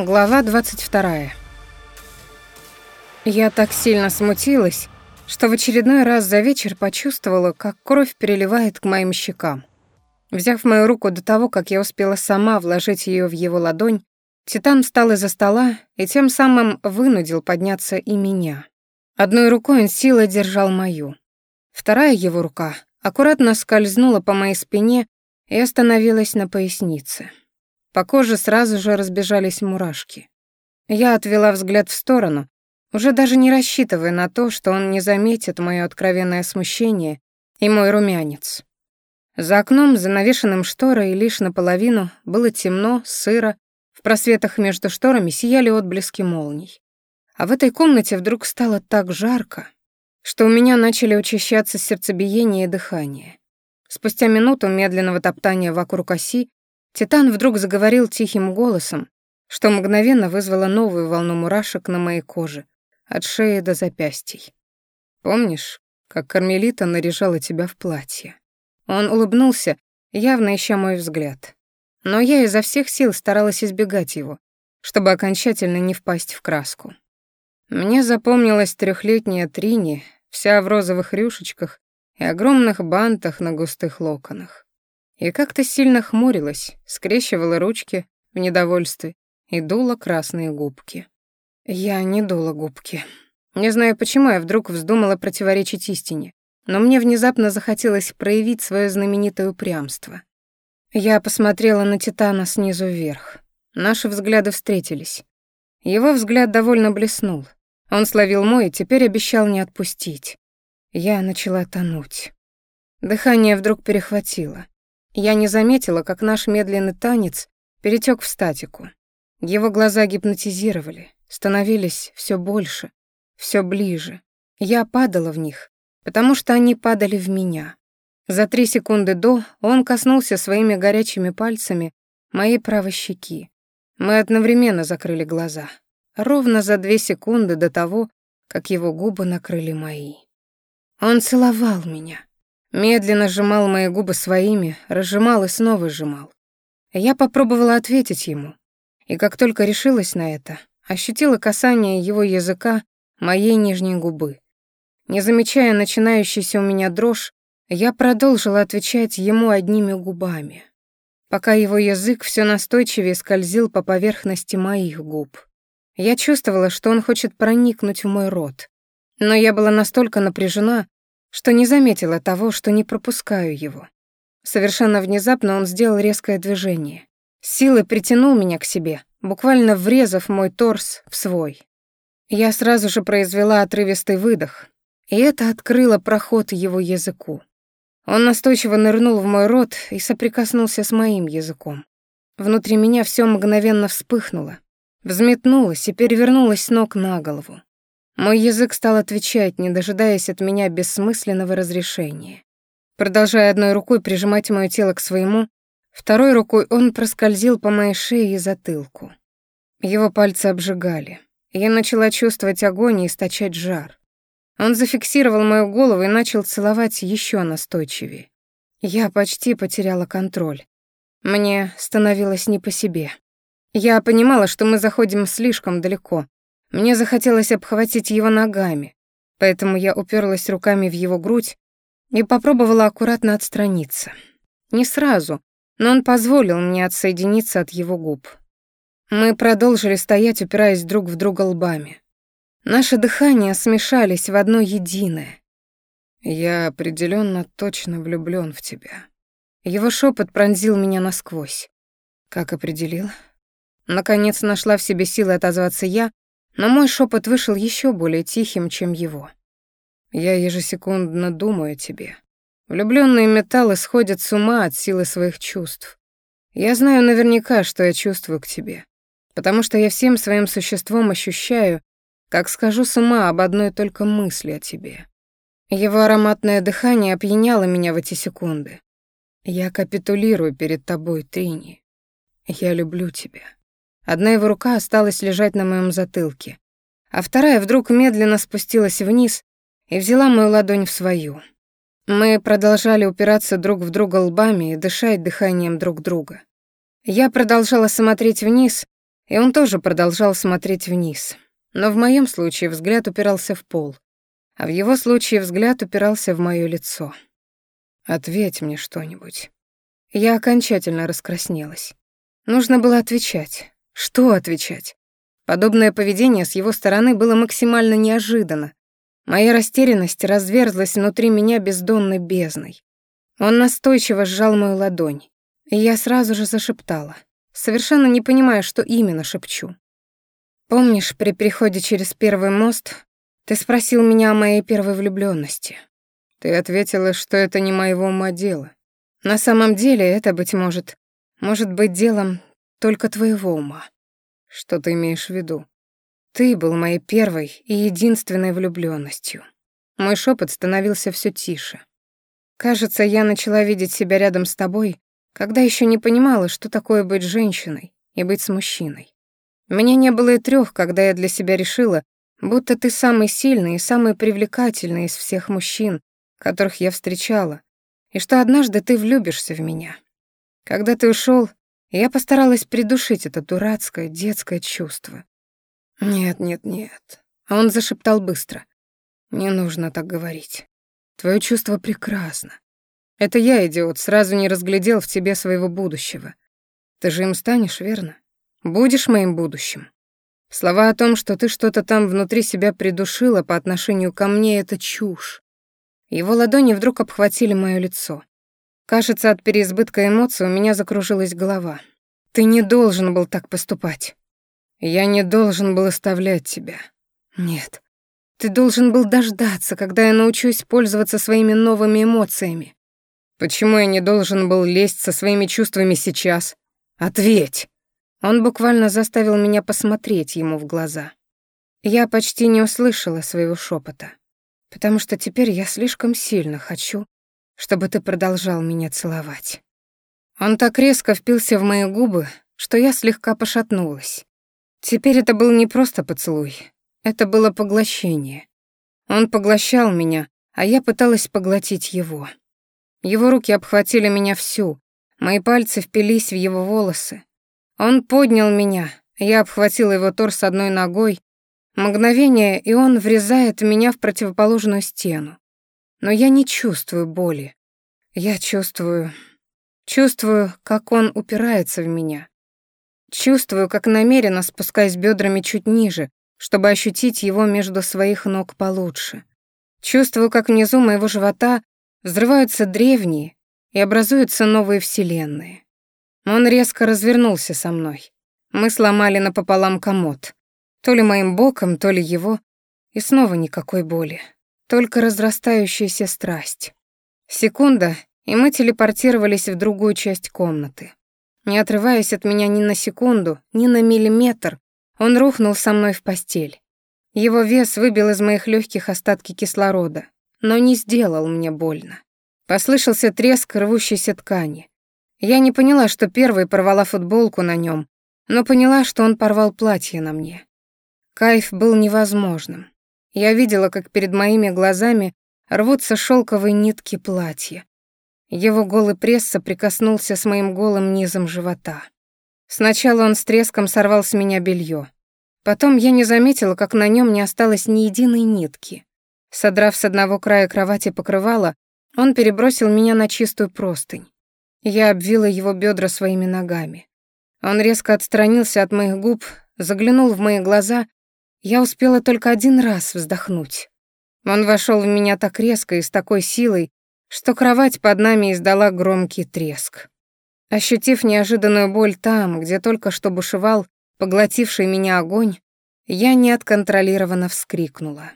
Глава 22. Я так сильно смутилась, что в очередной раз за вечер почувствовала, как кровь переливает к моим щекам. Взяв мою руку до того, как я успела сама вложить ее в его ладонь, Титан встал из-за стола и тем самым вынудил подняться и меня. Одной рукой он силой держал мою. Вторая его рука аккуратно скользнула по моей спине и остановилась на пояснице. По коже сразу же разбежались мурашки. Я отвела взгляд в сторону, уже даже не рассчитывая на то, что он не заметит мое откровенное смущение и мой румянец. За окном, за занавешенным шторой лишь наполовину, было темно, сыро, в просветах между шторами сияли отблески молний. А в этой комнате вдруг стало так жарко, что у меня начали учащаться сердцебиение и дыхание. Спустя минуту медленного топтания вокруг оси Титан вдруг заговорил тихим голосом, что мгновенно вызвало новую волну мурашек на моей коже, от шеи до запястий. «Помнишь, как Кармелита наряжала тебя в платье?» Он улыбнулся, явно ища мой взгляд. Но я изо всех сил старалась избегать его, чтобы окончательно не впасть в краску. Мне запомнилась трехлетняя Трини, вся в розовых рюшечках и огромных бантах на густых локонах. И как-то сильно хмурилась, скрещивала ручки в недовольстве и дула красные губки. Я не дула губки. Не знаю, почему я вдруг вздумала противоречить истине, но мне внезапно захотелось проявить свое знаменитое упрямство. Я посмотрела на Титана снизу вверх. Наши взгляды встретились. Его взгляд довольно блеснул. Он словил мой и теперь обещал не отпустить. Я начала тонуть. Дыхание вдруг перехватило. Я не заметила, как наш медленный танец перетек в статику. Его глаза гипнотизировали, становились все больше, все ближе. Я падала в них, потому что они падали в меня. За три секунды до он коснулся своими горячими пальцами моей правой щеки. Мы одновременно закрыли глаза. Ровно за две секунды до того, как его губы накрыли мои. Он целовал меня. Медленно сжимал мои губы своими, разжимал и снова сжимал. Я попробовала ответить ему, и как только решилась на это, ощутила касание его языка моей нижней губы. Не замечая начинающейся у меня дрожь, я продолжила отвечать ему одними губами, пока его язык все настойчивее скользил по поверхности моих губ. Я чувствовала, что он хочет проникнуть в мой рот, но я была настолько напряжена, что не заметила того, что не пропускаю его. Совершенно внезапно он сделал резкое движение. Силой притянул меня к себе, буквально врезав мой торс в свой. Я сразу же произвела отрывистый выдох, и это открыло проход его языку. Он настойчиво нырнул в мой рот и соприкоснулся с моим языком. Внутри меня все мгновенно вспыхнуло, взметнулось и перевернулось с ног на голову. Мой язык стал отвечать, не дожидаясь от меня бессмысленного разрешения. Продолжая одной рукой прижимать моё тело к своему, второй рукой он проскользил по моей шее и затылку. Его пальцы обжигали. Я начала чувствовать огонь и источать жар. Он зафиксировал мою голову и начал целовать еще настойчивее. Я почти потеряла контроль. Мне становилось не по себе. Я понимала, что мы заходим слишком далеко, Мне захотелось обхватить его ногами, поэтому я уперлась руками в его грудь и попробовала аккуратно отстраниться. Не сразу, но он позволил мне отсоединиться от его губ. Мы продолжили стоять, упираясь друг в друга лбами. Наши дыхания смешались в одно единое. «Я определенно точно влюблен в тебя». Его шепот пронзил меня насквозь. Как определил? Наконец нашла в себе силы отозваться я, но мой шепот вышел еще более тихим, чем его. Я ежесекундно думаю о тебе. Влюбленные металлы сходят с ума от силы своих чувств. Я знаю наверняка, что я чувствую к тебе, потому что я всем своим существом ощущаю, как скажу с ума об одной только мысли о тебе. Его ароматное дыхание опьяняло меня Одна его рука осталась лежать на моем затылке, а вторая вдруг медленно спустилась вниз и взяла мою ладонь в свою. Мы продолжали упираться друг в друга лбами и дышать дыханием друг друга. Я продолжала смотреть вниз, и он тоже продолжал смотреть вниз. Но в моем случае взгляд упирался в пол, а в его случае взгляд упирался в моё лицо. «Ответь мне что-нибудь». Я окончательно раскраснелась. Нужно было отвечать, что отвечать? Подобное поведение с его стороны было максимально неожиданно. Моя растерянность разверзлась внутри меня бездонной бездной. Он настойчиво сжал мою ладонь, и я сразу же зашептала, совершенно не понимая, что именно шепчу. «Помнишь, при переходе через первый мост ты спросил меня о моей первой влюбленности? Ты ответила, что это не моего ума дело. На самом деле это, быть может, может быть делом только твоего ума. Что ты имеешь в виду? Ты был моей первой и единственной влюблённостью. Мой шепот становился всё тише. Кажется, я начала видеть себя рядом с тобой, когда ещё не понимала, что такое быть женщиной и быть с мужчиной. Меня не было и трёх, когда я для себя решила, будто ты самый сильный и самый привлекательный из всех мужчин, которых я встречала, и что однажды ты влюбишься в меня. Когда ты ушёл... ушёл, я постаралась придушить это дурацкое детское чувство. «Нет, нет, нет». А он зашептал быстро. «Не нужно так говорить. Твое чувство прекрасно. Это я, идиот, сразу не разглядел в тебе своего будущего. Ты же им станешь, верно? Будешь моим будущим. Слова о том, что ты что-то там внутри себя придушила по отношению ко мне, — это чушь. Его ладони вдруг обхватили мое лицо. Кажется, от переизбытка эмоций у меня закружилась голова. Ты не должен был так поступать. Я не должен был оставлять тебя. Нет. Ты должен был дождаться, когда я научусь пользоваться своими новыми эмоциями. Почему я не должен был лезть со своими чувствами сейчас? Ответь. Он буквально заставил меня посмотреть ему в глаза. Я почти не услышала своего шепота, потому что теперь я слишком сильно хочу, чтобы ты продолжал меня целовать. Он так резко впился в мои губы, что я слегка пошатнулась. Теперь это был не просто поцелуй, это было поглощение. Он поглощал меня, а я пыталась поглотить его. Его руки обхватили меня всю, мои пальцы впились в его волосы. Он поднял меня, я обхватила его торс одной ногой. Мгновение, и он врезает меня в противоположную стену. Но я не чувствую боли. Я чувствую... Чувствую, как он упирается в меня. Чувствую, как намеренно спускаюсь бедрами чуть ниже, чтобы ощутить его между своих ног получше. Чувствую, как внизу моего живота взрываются древние и образуются новые вселенные. Он резко развернулся со мной. Мы сломали напополам комод. То ли моим боком, то ли его. И снова никакой боли. Только разрастающаяся страсть. Секунда, и мы телепортировались в другую часть комнаты. Не отрываясь от меня ни на секунду, ни на миллиметр, он рухнул со мной в постель. Его вес выбил из моих легких остатки кислорода, но не сделал мне больно. Послышался треск рвущейся ткани. Я не поняла, что первой порвала футболку на нем, но поняла, что он порвал платье на мне. Кайф был невозможным. Я видела, как перед моими глазами рвутся шелковые нитки платья. Его голый пресс соприкоснулся с моим голым низом живота. Сначала он с треском сорвал с меня белье. Потом я не заметила, как на нем не осталось ни единой нитки. Содрав с одного края кровати покрывало, он перебросил меня на чистую простынь. Я обвила его бедра своими ногами. Он резко отстранился от моих губ, заглянул в мои глаза я успела только один раз вздохнуть. Он вошел в меня так резко и с такой силой, что кровать под нами издала громкий треск. Ощутив неожиданную боль там, где только что бушевал поглотивший меня огонь, я неотконтролированно вскрикнула.